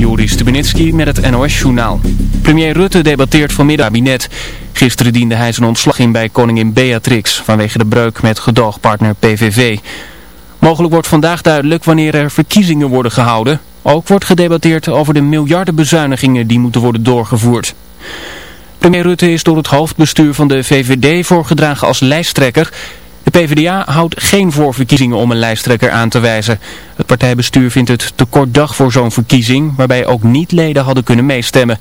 Joris Stubenitski met het NOS-journaal. Premier Rutte debatteert vanmiddag kabinet. Gisteren diende hij zijn ontslag in bij koningin Beatrix vanwege de breuk met gedoogpartner PVV. Mogelijk wordt vandaag duidelijk wanneer er verkiezingen worden gehouden. Ook wordt gedebatteerd over de miljardenbezuinigingen die moeten worden doorgevoerd. Premier Rutte is door het hoofdbestuur van de VVD voorgedragen als lijsttrekker... De PvdA houdt geen voorverkiezingen om een lijsttrekker aan te wijzen. Het partijbestuur vindt het te kort dag voor zo'n verkiezing, waarbij ook niet-leden hadden kunnen meestemmen.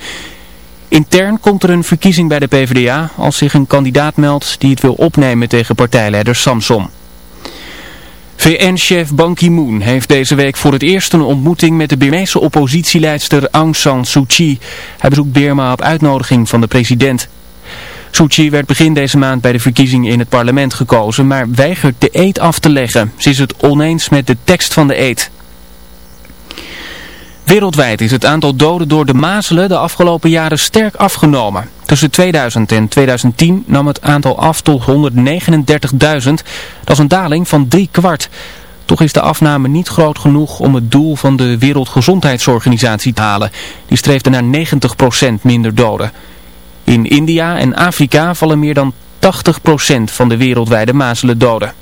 Intern komt er een verkiezing bij de PvdA als zich een kandidaat meldt die het wil opnemen tegen partijleider Samson. VN-chef Ban Ki-moon heeft deze week voor het eerst een ontmoeting met de Birmeese oppositieleidster Aung San Suu Kyi. Hij bezoekt Birma op uitnodiging van de president. Suu werd begin deze maand bij de verkiezingen in het parlement gekozen, maar weigert de eed af te leggen. Ze is het oneens met de tekst van de eed. Wereldwijd is het aantal doden door de mazelen de afgelopen jaren sterk afgenomen. Tussen 2000 en 2010 nam het aantal af tot 139.000. Dat is een daling van drie kwart. Toch is de afname niet groot genoeg om het doel van de Wereldgezondheidsorganisatie te halen. Die streefde naar 90% minder doden. In India en Afrika vallen meer dan 80% van de wereldwijde mazelen doden.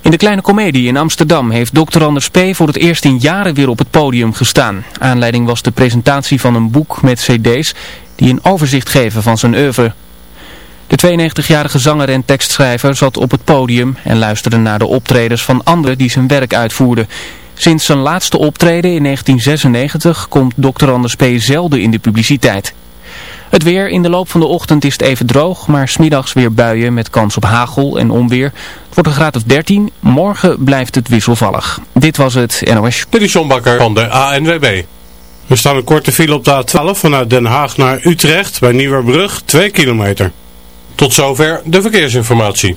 In de Kleine Comedie in Amsterdam heeft Dr. Anders P. voor het eerst in jaren weer op het podium gestaan. Aanleiding was de presentatie van een boek met cd's die een overzicht geven van zijn oeuvre. De 92-jarige zanger en tekstschrijver zat op het podium en luisterde naar de optredens van anderen die zijn werk uitvoerden. Sinds zijn laatste optreden in 1996 komt Dr. Anders P. zelden in de publiciteit. Het weer in de loop van de ochtend is het even droog, maar smiddags weer buien met kans op hagel en onweer. Het wordt een graad of 13, morgen blijft het wisselvallig. Dit was het NOS. Dit is John Bakker van de ANWB. Er staan een korte file op de A12 vanuit Den Haag naar Utrecht bij Nieuwerbrug, 2 kilometer. Tot zover de verkeersinformatie.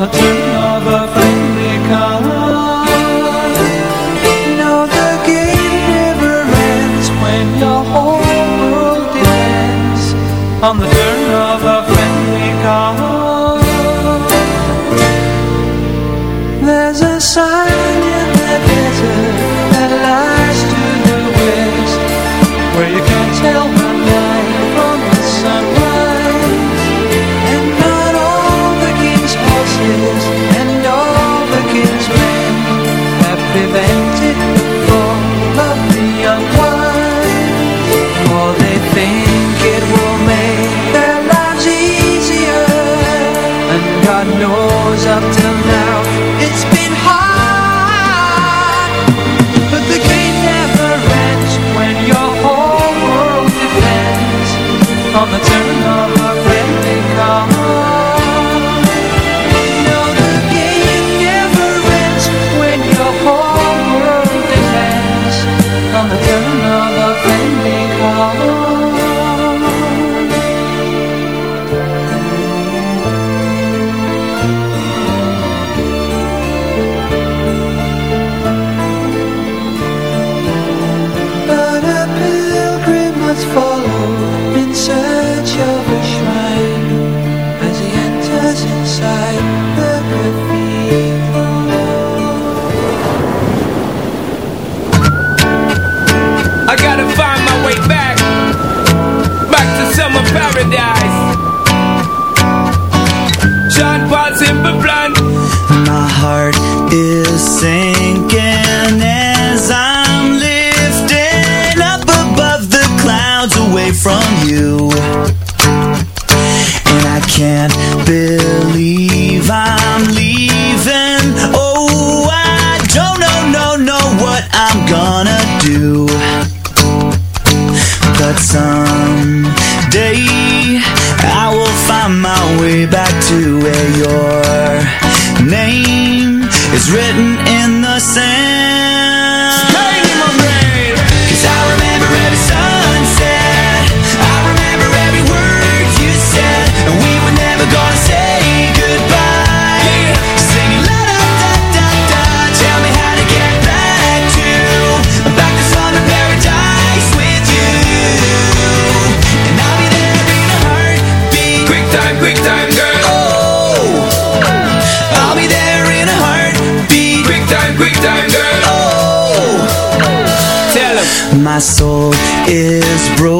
the turn of a same. my soul is broken.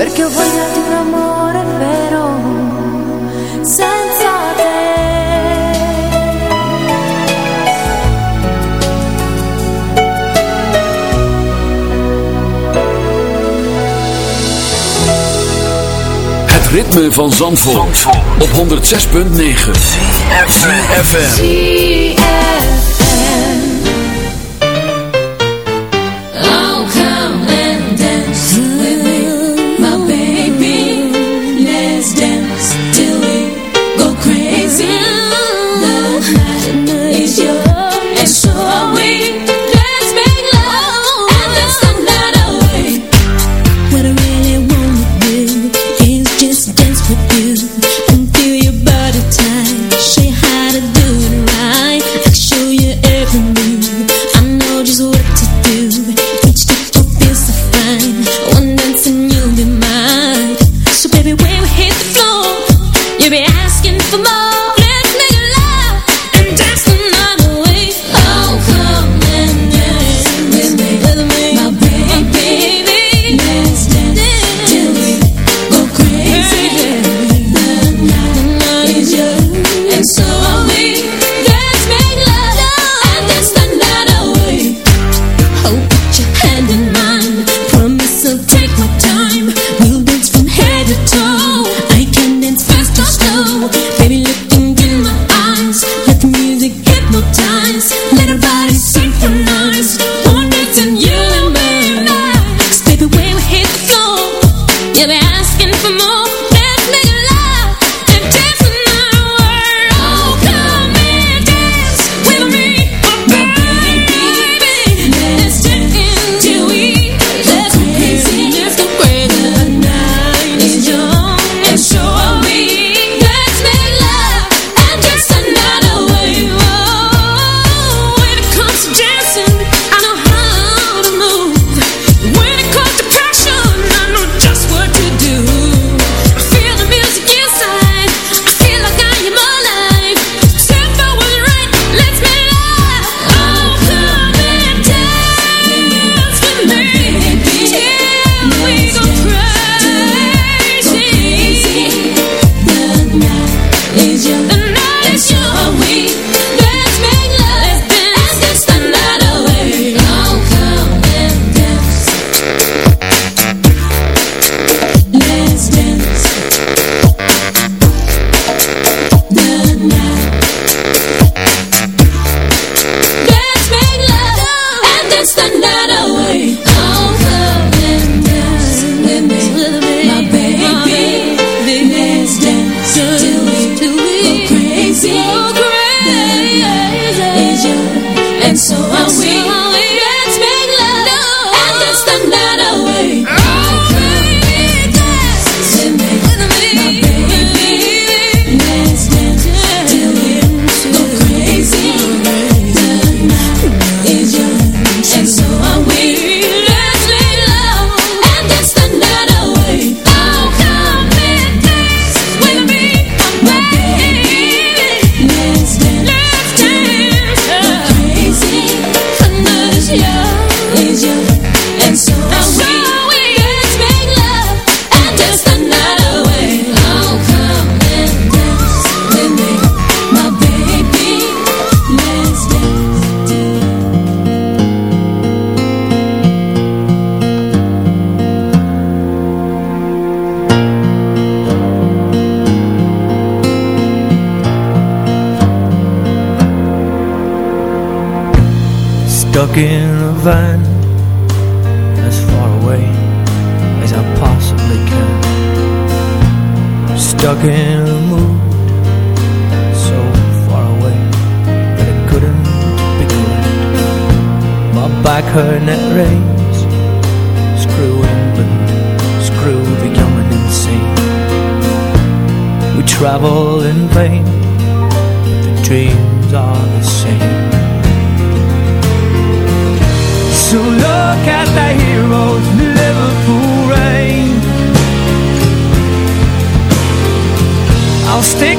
perché ho voglia di un amore vero senza te. Het ritme van Zandvoort, Zandvoort. op 106.9 FM. Stuck in a van As far away as I possibly can. Stuck in a mood So far away that it couldn't be good My back and it rains Screw England, screw the young and insane. We travel in vain the dreams rain. I'll stick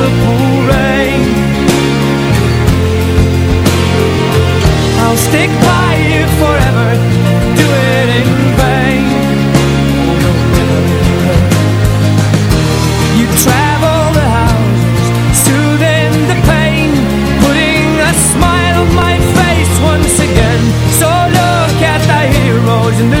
Liverpool rain. I'll stick by you forever, do it in vain. You travel the houses, soothing the pain, putting a smile on my face once again. So look at the heroes in the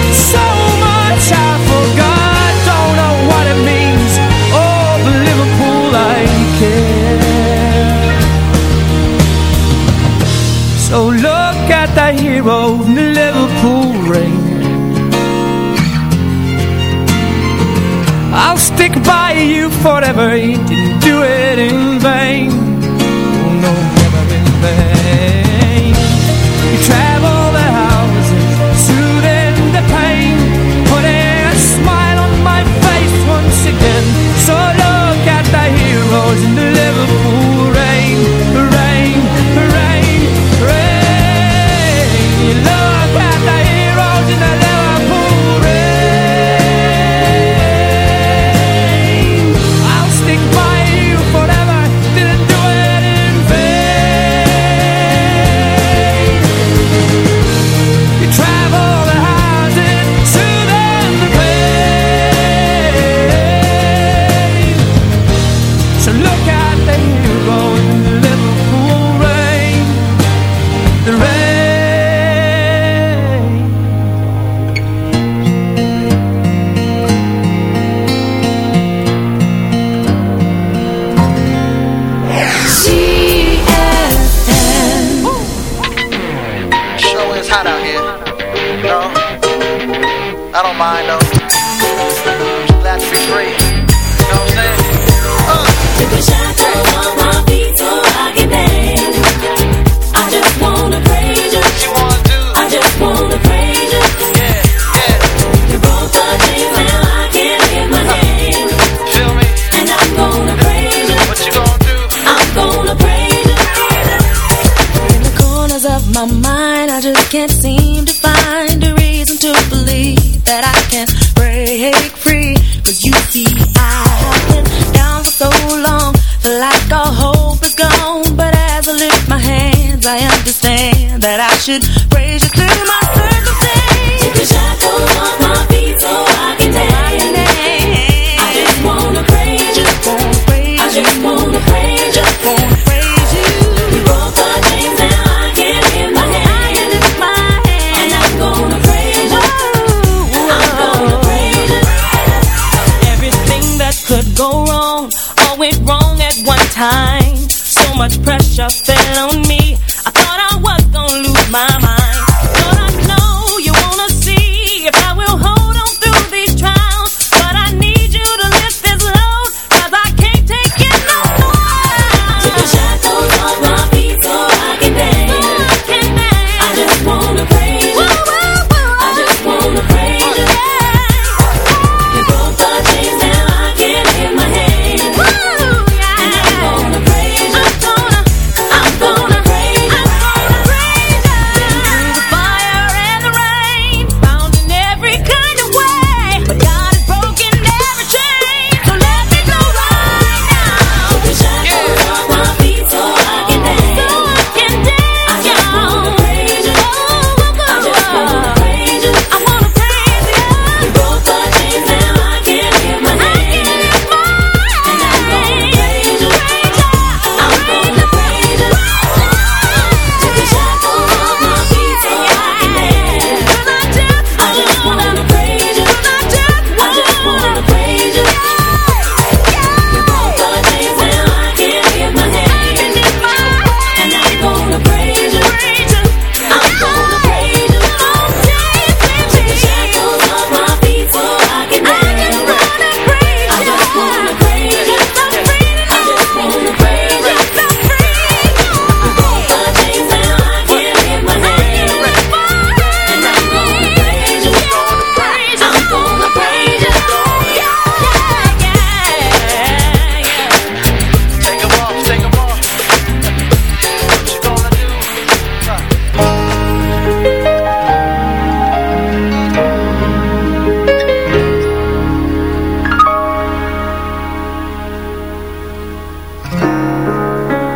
the hero in the Liverpool rain. I'll stick by you forever. much pressure fell on me. I thought I was gonna lose my mind.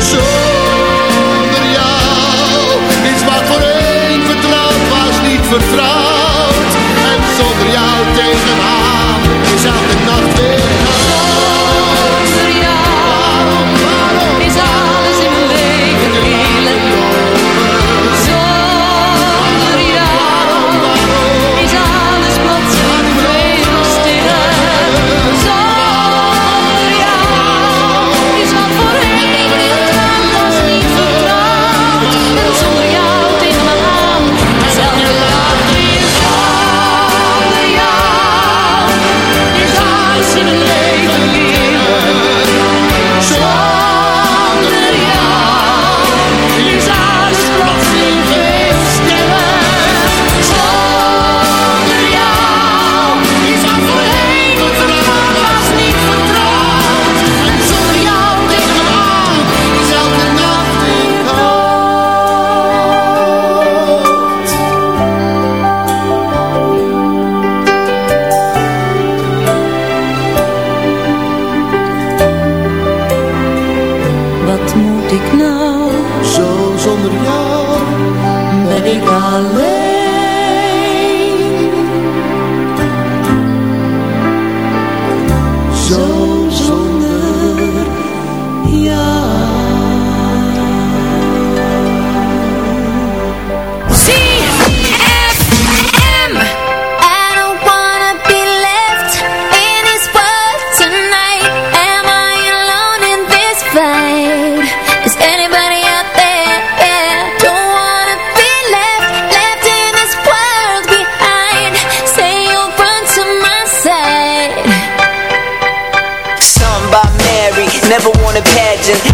Zonder jou is wat voor een vertrouwd was niet vertrouwd. En zonder jou tegen haar.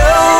show.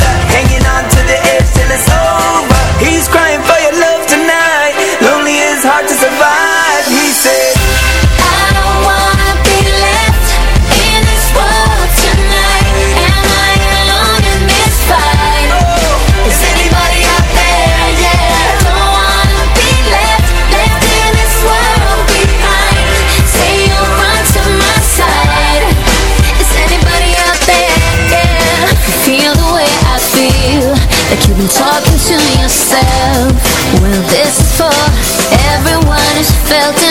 He's crying felt